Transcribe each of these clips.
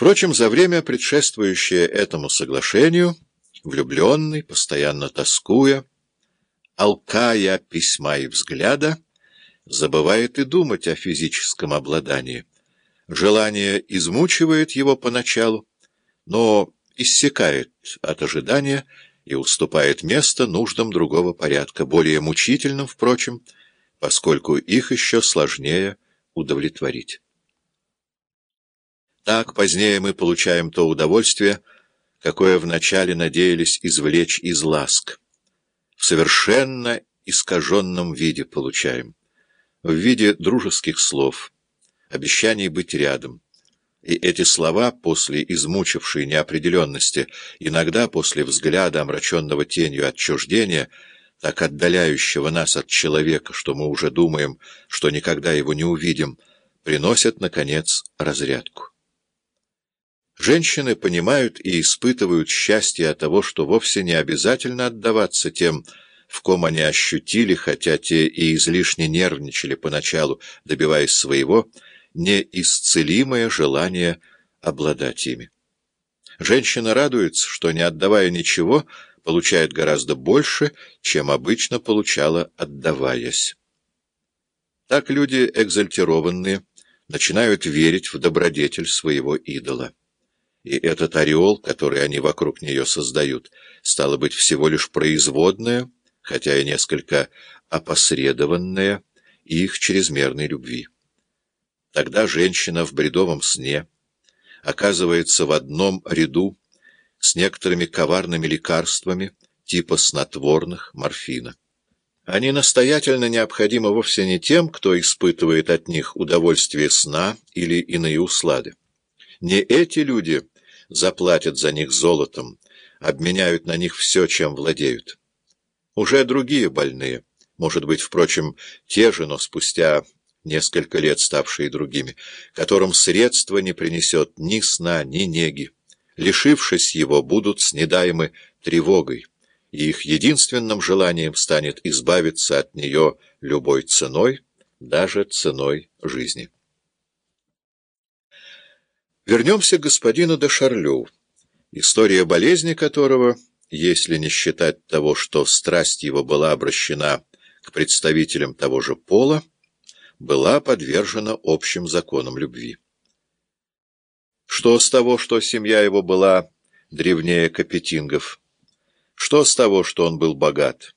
Впрочем, за время, предшествующее этому соглашению, влюбленный, постоянно тоскуя, алкая письма и взгляда, забывает и думать о физическом обладании. Желание измучивает его поначалу, но иссякает от ожидания и уступает место нуждам другого порядка, более мучительным, впрочем, поскольку их еще сложнее удовлетворить. Так позднее мы получаем то удовольствие, какое вначале надеялись извлечь из ласк. В совершенно искаженном виде получаем. В виде дружеских слов, обещаний быть рядом. И эти слова, после измучившей неопределенности, иногда после взгляда, омраченного тенью отчуждения, так отдаляющего нас от человека, что мы уже думаем, что никогда его не увидим, приносят, наконец, разрядку. Женщины понимают и испытывают счастье от того, что вовсе не обязательно отдаваться тем, в ком они ощутили, хотя те и излишне нервничали поначалу, добиваясь своего, неисцелимое желание обладать ими. Женщина радуется, что, не отдавая ничего, получает гораздо больше, чем обычно получала, отдаваясь. Так люди экзальтированные начинают верить в добродетель своего идола. И этот ореол, который они вокруг нее создают, стало быть всего лишь производное, хотя и несколько опосредованное, их чрезмерной любви. Тогда женщина в бредовом сне оказывается в одном ряду с некоторыми коварными лекарствами типа снотворных, морфина. Они настоятельно необходимы вовсе не тем, кто испытывает от них удовольствие сна или иные услады. Не эти люди заплатят за них золотом, обменяют на них все, чем владеют. Уже другие больные, может быть, впрочем, те же, но спустя несколько лет ставшие другими, которым средство не принесет ни сна, ни неги. Лишившись его, будут снедаемы тревогой, и их единственным желанием станет избавиться от нее любой ценой, даже ценой жизни. Вернемся к господину де Шарлю, история болезни которого, если не считать того, что страсть его была обращена к представителям того же пола, была подвержена общим законам любви. Что с того, что семья его была древнее Капетингов? Что с того, что он был богат?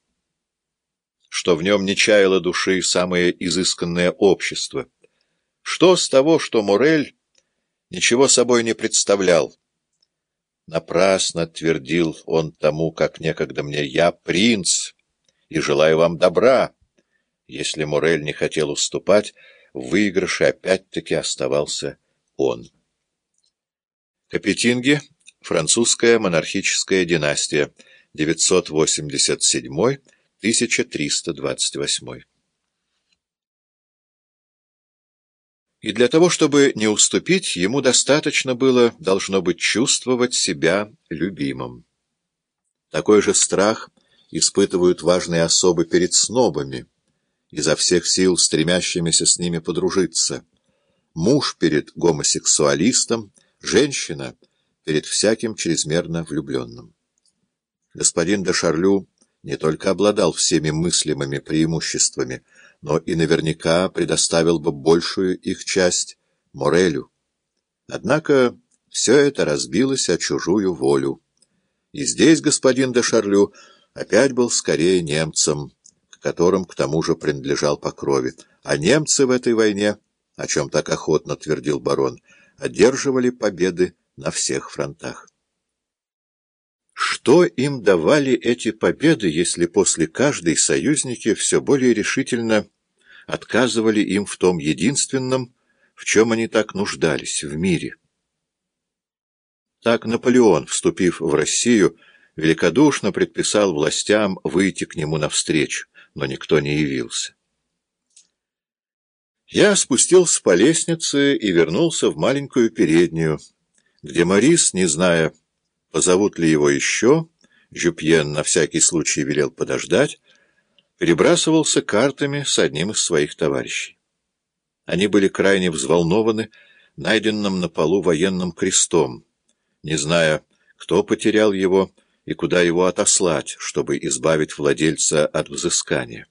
Что в нем не чаяло души самое изысканное общество? Что с того, что Морель ничего собой не представлял. Напрасно твердил он тому, как некогда мне, «Я принц и желаю вам добра». Если Морель не хотел уступать, в выигрыше опять-таки оставался он. Капетинги — французская монархическая династия, 987-1328. И для того, чтобы не уступить, ему достаточно было, должно быть, чувствовать себя любимым. Такой же страх испытывают важные особы перед снобами, изо всех сил стремящимися с ними подружиться. Муж перед гомосексуалистом, женщина перед всяким чрезмерно влюбленным. Господин де Шарлю не только обладал всеми мыслимыми преимуществами, но и наверняка предоставил бы большую их часть Морелю. Однако все это разбилось о чужую волю. И здесь господин де Шарлю опять был скорее немцем, к которым к тому же принадлежал по крови. А немцы в этой войне, о чем так охотно твердил барон, одерживали победы на всех фронтах. Что им давали эти победы, если после каждой союзники все более решительно отказывали им в том единственном, в чем они так нуждались, в мире. Так Наполеон, вступив в Россию, великодушно предписал властям выйти к нему навстречу, но никто не явился. Я спустился по лестнице и вернулся в маленькую переднюю, где Морис, не зная, позовут ли его еще, Жюпьен на всякий случай велел подождать, перебрасывался картами с одним из своих товарищей. Они были крайне взволнованы, найденным на полу военным крестом, не зная, кто потерял его и куда его отослать, чтобы избавить владельца от взыскания.